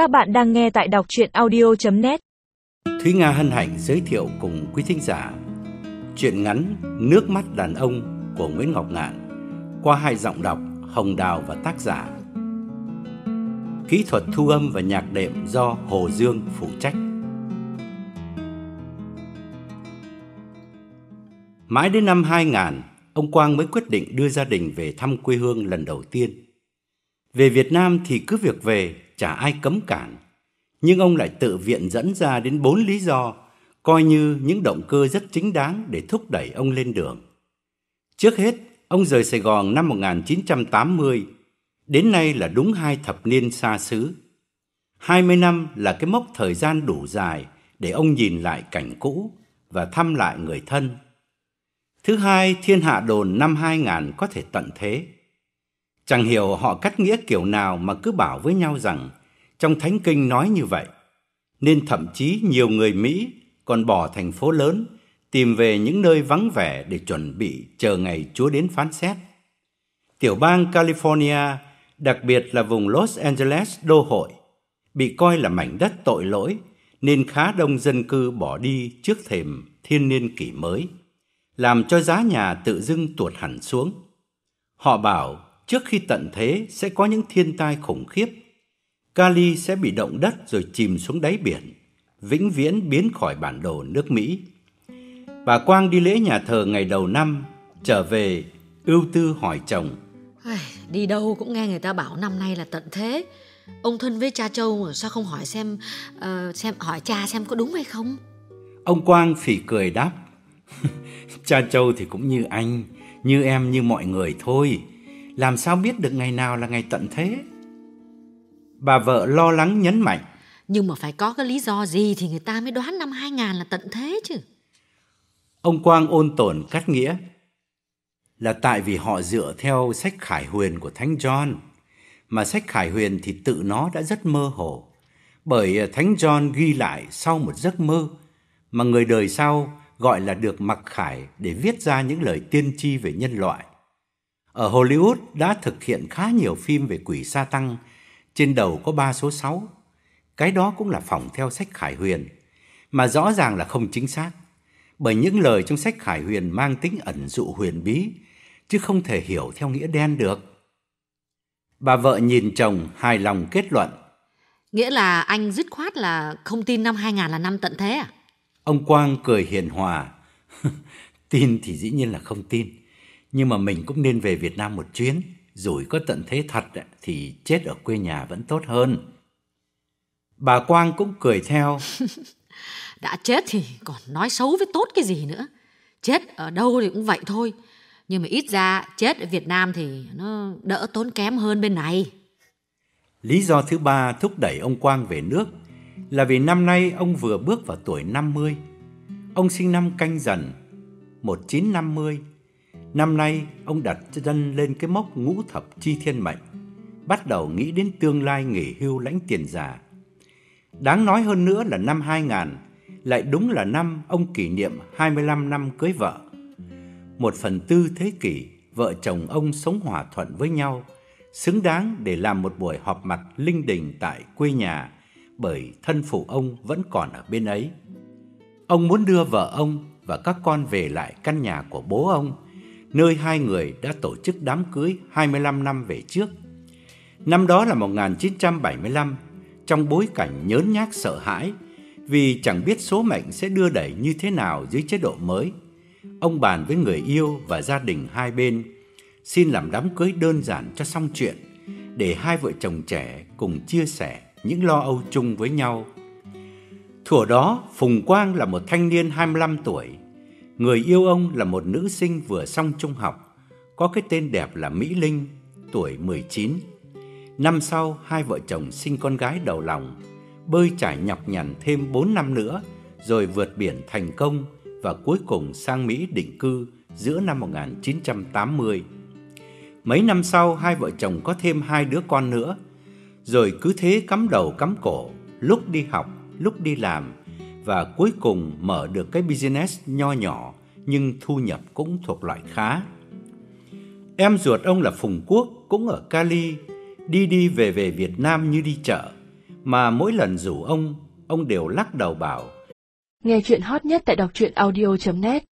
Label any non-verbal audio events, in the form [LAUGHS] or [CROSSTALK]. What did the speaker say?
Các bạn đang nghe tại đọc chuyện audio.net Thúy Nga hân hạnh giới thiệu cùng quý thính giả Chuyện ngắn Nước mắt đàn ông của Nguyễn Ngọc Ngạn Qua hai giọng đọc Hồng Đào và tác giả. Kỹ thuật thu âm và nhạc đệm do Hồ Dương phụ trách. Mãi đến năm 2000 Ông Quang mới quyết định đưa gia đình về thăm quê hương lần đầu tiên. Về Việt Nam thì cứ việc về chả ai cấm cản. Nhưng ông lại tự viện dẫn ra đến bốn lý do, coi như những động cơ rất chính đáng để thúc đẩy ông lên đường. Trước hết, ông rời Sài Gòn năm 1980, đến nay là đúng hai thập niên xa xứ. 20 năm là cái mốc thời gian đủ dài để ông nhìn lại cảnh cũ và thăm lại người thân. Thứ hai, thiên hạ đồn năm 2000 có thể tận thế. Chẳng hiểu họ cắt nghĩa kiểu nào mà cứ bảo với nhau rằng trong Thánh Kinh nói như vậy. Nên thậm chí nhiều người Mỹ còn bỏ thành phố lớn tìm về những nơi vắng vẻ để chuẩn bị chờ ngày Chúa đến phán xét. Tiểu bang California, đặc biệt là vùng Los Angeles đô hội, bị coi là mảnh đất tội lỗi nên khá đông dân cư bỏ đi trước thềm thiên niên kỷ mới, làm cho giá nhà tự dưng tuột hẳn xuống. Họ bảo trước khi tận thế sẽ có những thiên tai khủng khiếp. Cali sẽ bị động đất rồi chìm xuống đáy biển, vĩnh viễn biến khỏi bản đồ nước Mỹ. Bà Quang đi lễ nhà thờ ngày đầu năm, trở về ưu tư hỏi chồng. Đi đâu cũng nghe người ta bảo năm nay là tận thế. Ông thân với cha Châu sao không hỏi xem uh, xem hỏi cha xem có đúng hay không? Ông Quang phỉ cười đáp. [LAUGHS] cha Châu thì cũng như anh, như em như mọi người thôi làm sao biết được ngày nào là ngày tận thế? Bà vợ lo lắng nhấn mạnh. Nhưng mà phải có cái lý do gì thì người ta mới đoán năm 2000 là tận thế chứ. Ông Quang ôn tồn cắt nghĩa. Là tại vì họ dựa theo sách khải huyền của Thánh John. Mà sách khải huyền thì tự nó đã rất mơ hồ. Bởi Thánh John ghi lại sau một giấc mơ mà người đời sau gọi là được mặc khải để viết ra những lời tiên tri về nhân loại. Ở Hollywood đã thực hiện khá nhiều phim về quỷ sa tăng, trên đầu có ba số 6. Cái đó cũng là phỏng theo sách Khải Huyền, mà rõ ràng là không chính xác, bởi những lời trong sách Khải Huyền mang tính ẩn dụ huyền bí, chứ không thể hiểu theo nghĩa đen được. Bà vợ nhìn chồng hài lòng kết luận. Nghĩa là anh dứt khoát là không tin năm 2000 là năm tận thế à? Ông Quang cười hiền hòa. [LAUGHS] tin thì dĩ nhiên là không tin nhưng mà mình cũng nên về Việt Nam một chuyến, rồi có tận thế thật thì chết ở quê nhà vẫn tốt hơn. Bà Quang cũng cười theo. [LAUGHS] Đã chết thì còn nói xấu với tốt cái gì nữa. Chết ở đâu thì cũng vậy thôi. Nhưng mà ít ra chết ở Việt Nam thì nó đỡ tốn kém hơn bên này. Lý do thứ ba thúc đẩy ông Quang về nước là vì năm nay ông vừa bước vào tuổi 50. Ông sinh năm canh dần 1950 Năm nay, ông đặt chân lên cái mốc ngũ thập chi thiên mệnh, bắt đầu nghĩ đến tương lai nghỉ hưu lãnh tiền già. Đáng nói hơn nữa là năm 2000 lại đúng là năm ông kỷ niệm 25 năm cưới vợ. Một phần tư thế kỷ, vợ chồng ông sống hòa thuận với nhau, xứng đáng để làm một buổi họp mặt linh đình tại quê nhà, bởi thân phụ ông vẫn còn ở bên ấy. Ông muốn đưa vợ ông và các con về lại căn nhà của bố ông, nơi hai người đã tổ chức đám cưới 25 năm về trước. Năm đó là 1975, trong bối cảnh nhớn nhác sợ hãi vì chẳng biết số mệnh sẽ đưa đẩy như thế nào dưới chế độ mới. Ông bàn với người yêu và gia đình hai bên xin làm đám cưới đơn giản cho xong chuyện để hai vợ chồng trẻ cùng chia sẻ những lo âu chung với nhau. Thuở đó, Phùng Quang là một thanh niên 25 tuổi, Người yêu ông là một nữ sinh vừa xong trung học, có cái tên đẹp là Mỹ Linh, tuổi 19. Năm sau, hai vợ chồng sinh con gái đầu lòng, bơi trải nhọc nhằn thêm 4 năm nữa, rồi vượt biển thành công và cuối cùng sang Mỹ định cư giữa năm 1980. Mấy năm sau, hai vợ chồng có thêm hai đứa con nữa, rồi cứ thế cắm đầu cắm cổ, lúc đi học, lúc đi làm, và cuối cùng mở được cái business nho nhỏ nhưng thu nhập cũng thuộc loại khá. Em ruột ông là Phùng Quốc cũng ở Cali, đi đi về về Việt Nam như đi chợ, mà mỗi lần rủ ông, ông đều lắc đầu bảo Nghe chuyện hot nhất tại đọc truyện audio.net